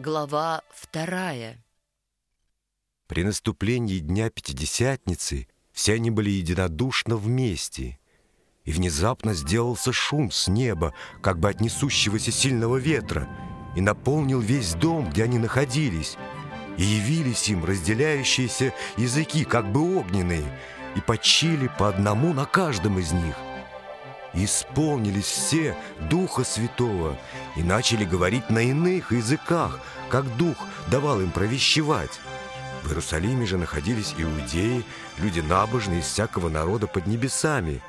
Глава вторая. При наступлении Дня Пятидесятницы все они были единодушно вместе. И внезапно сделался шум с неба, как бы от несущегося сильного ветра, и наполнил весь дом, где они находились. И явились им разделяющиеся языки, как бы огненные, и почили по одному на каждом из них. Исполнились все Духа Святого и начали говорить на иных языках, как Дух давал им провещевать. В Иерусалиме же находились иудеи, люди набожные из всякого народа под небесами.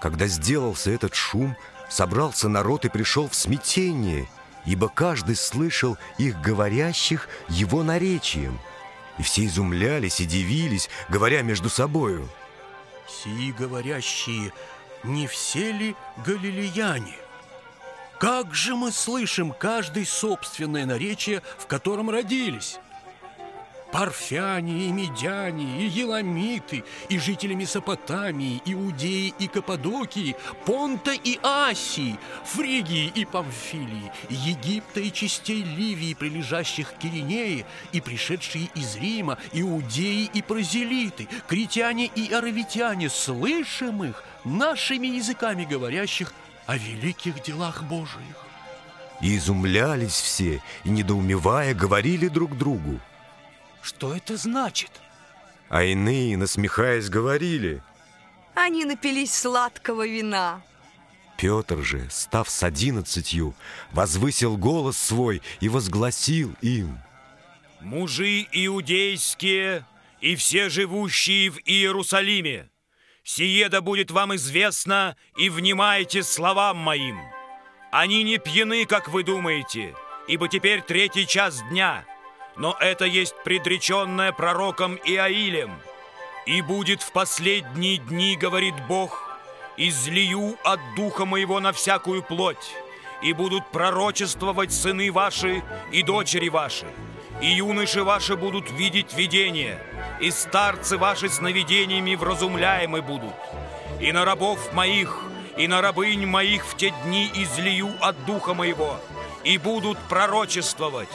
Когда сделался этот шум, собрался народ и пришел в смятение, ибо каждый слышал их говорящих его наречием. И все изумлялись и дивились, говоря между собою. «Сии говорящие не все ли галилеяне? Как же мы слышим каждый собственное наречие, в котором родились? Парфяне и медяне, и еламиты, и жители Месопотамии, Иудеи и Каппадокии, Понта и Асии, Фригии и Памфилии, Египта и частей Ливии, прилежащих к Киринее, и пришедшие из Рима, Иудеи и Празелиты, Критяне и Аравитяне, слышим их, нашими языками говорящих о великих делах Божиих. И изумлялись все, и, недоумевая, говорили друг другу. Что это значит? А иные, насмехаясь, говорили. Они напились сладкого вина. Петр же, став с одиннадцатью, возвысил голос свой и возгласил им. «Мужи иудейские и все живущие в Иерусалиме, сие да будет вам известно, и внимайте словам моим. Они не пьяны, как вы думаете, ибо теперь третий час дня» но это есть предреченное пророком Иаилем. И будет в последние дни, говорит Бог, излию от духа моего на всякую плоть, и будут пророчествовать сыны ваши и дочери ваши, и юноши ваши будут видеть видения, и старцы ваши сновидениями вразумляемы будут. И на рабов моих, и на рабынь моих в те дни излию от духа моего, и будут пророчествовать,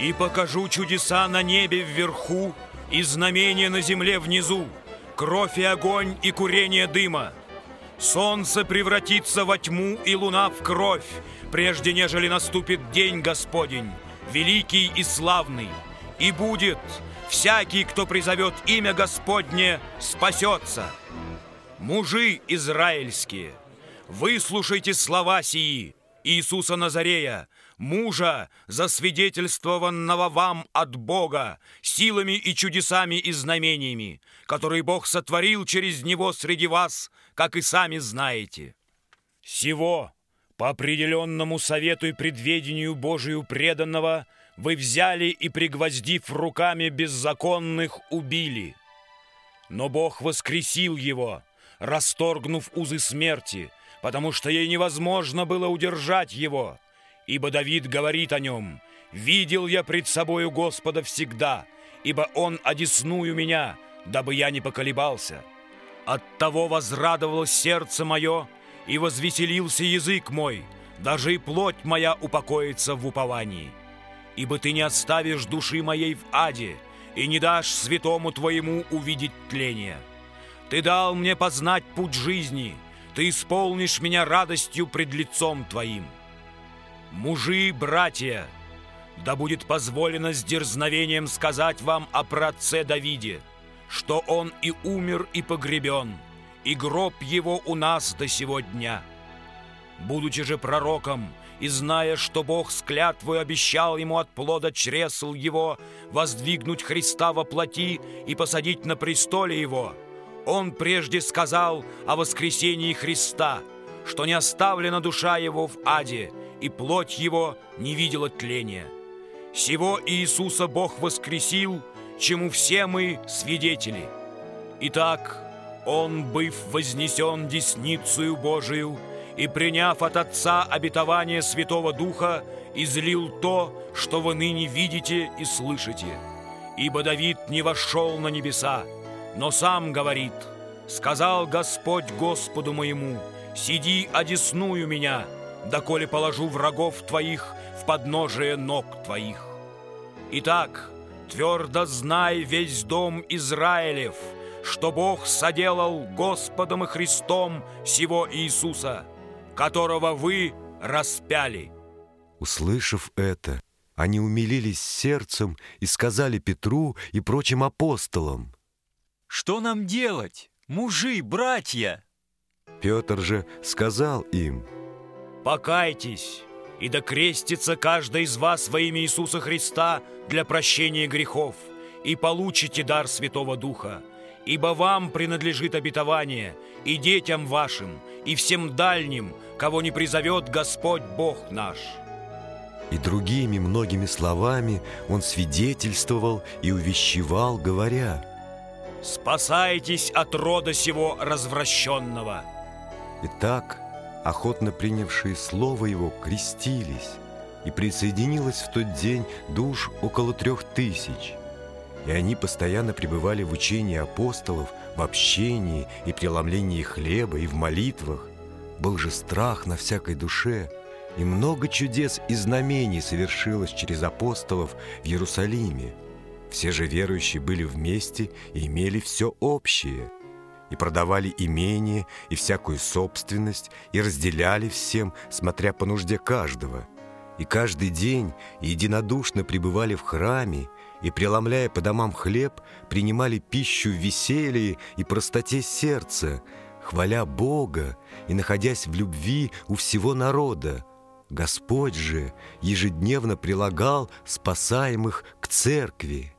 и покажу чудеса на небе вверху и знамения на земле внизу, кровь и огонь и курение дыма. Солнце превратится во тьму и луна в кровь, прежде нежели наступит день Господень, великий и славный. И будет всякий, кто призовет имя Господне, спасется. Мужи израильские, выслушайте слова сии Иисуса Назарея, мужа, засвидетельствованного вам от Бога, силами и чудесами и знамениями, которые Бог сотворил через него среди вас, как и сами знаете. Сего, по определенному совету и предведению Божию преданного, вы взяли и, пригвоздив руками беззаконных, убили. Но Бог воскресил его, расторгнув узы смерти, потому что ей невозможно было удержать его – Ибо Давид говорит о нем, «Видел я пред собою Господа всегда, ибо Он одесную меня, дабы я не поколебался. Оттого возрадовалось сердце мое, и возвеселился язык мой, даже и плоть моя упокоится в уповании. Ибо ты не оставишь души моей в аде, и не дашь святому твоему увидеть тление. Ты дал мне познать путь жизни, ты исполнишь меня радостью пред лицом твоим» мужи, братья, да будет позволено с дерзновением сказать вам о праотце Давиде, что он и умер, и погребен, и гроб его у нас до сего дня. Будучи же пророком, и зная, что Бог с клятвой обещал ему от плода чресл его воздвигнуть Христа во плоти и посадить на престоле его, он прежде сказал о воскресении Христа, что не оставлена душа его в аде, и плоть его не видела тления. Сего Иисуса Бог воскресил, чему все мы свидетели. Итак, Он, быв вознесен десницею Божию и приняв от Отца обетование Святого Духа, излил то, что вы ныне видите и слышите. Ибо Давид не вошел на небеса, но сам говорит, «Сказал Господь Господу моему, сиди одесную меня, доколе положу врагов твоих в подножие ног твоих. Итак, твердо знай весь дом Израилев, что Бог соделал Господом и Христом сего Иисуса, которого вы распяли». Услышав это, они умилились сердцем и сказали Петру и прочим апостолам. «Что нам делать, мужи, братья?» Петр же сказал им, «Покайтесь, и да крестится каждый из вас во имя Иисуса Христа для прощения грехов, и получите дар Святого Духа, ибо вам принадлежит обетование, и детям вашим, и всем дальним, кого не призовет Господь Бог наш». И другими многими словами он свидетельствовал и увещевал, говоря, «Спасайтесь от рода сего развращенного!» Итак, охотно принявшие слово его крестились, и присоединилось в тот день душ около трех тысяч. И они постоянно пребывали в учении апостолов, в общении и преломлении хлеба, и в молитвах. Был же страх на всякой душе, и много чудес и знамений совершилось через апостолов в Иерусалиме. Все же верующие были вместе и имели все общее – и продавали имение и всякую собственность, и разделяли всем, смотря по нужде каждого. И каждый день единодушно пребывали в храме, и, преломляя по домам хлеб, принимали пищу в веселье и простоте сердца, хваля Бога и находясь в любви у всего народа. Господь же ежедневно прилагал спасаемых к церкви.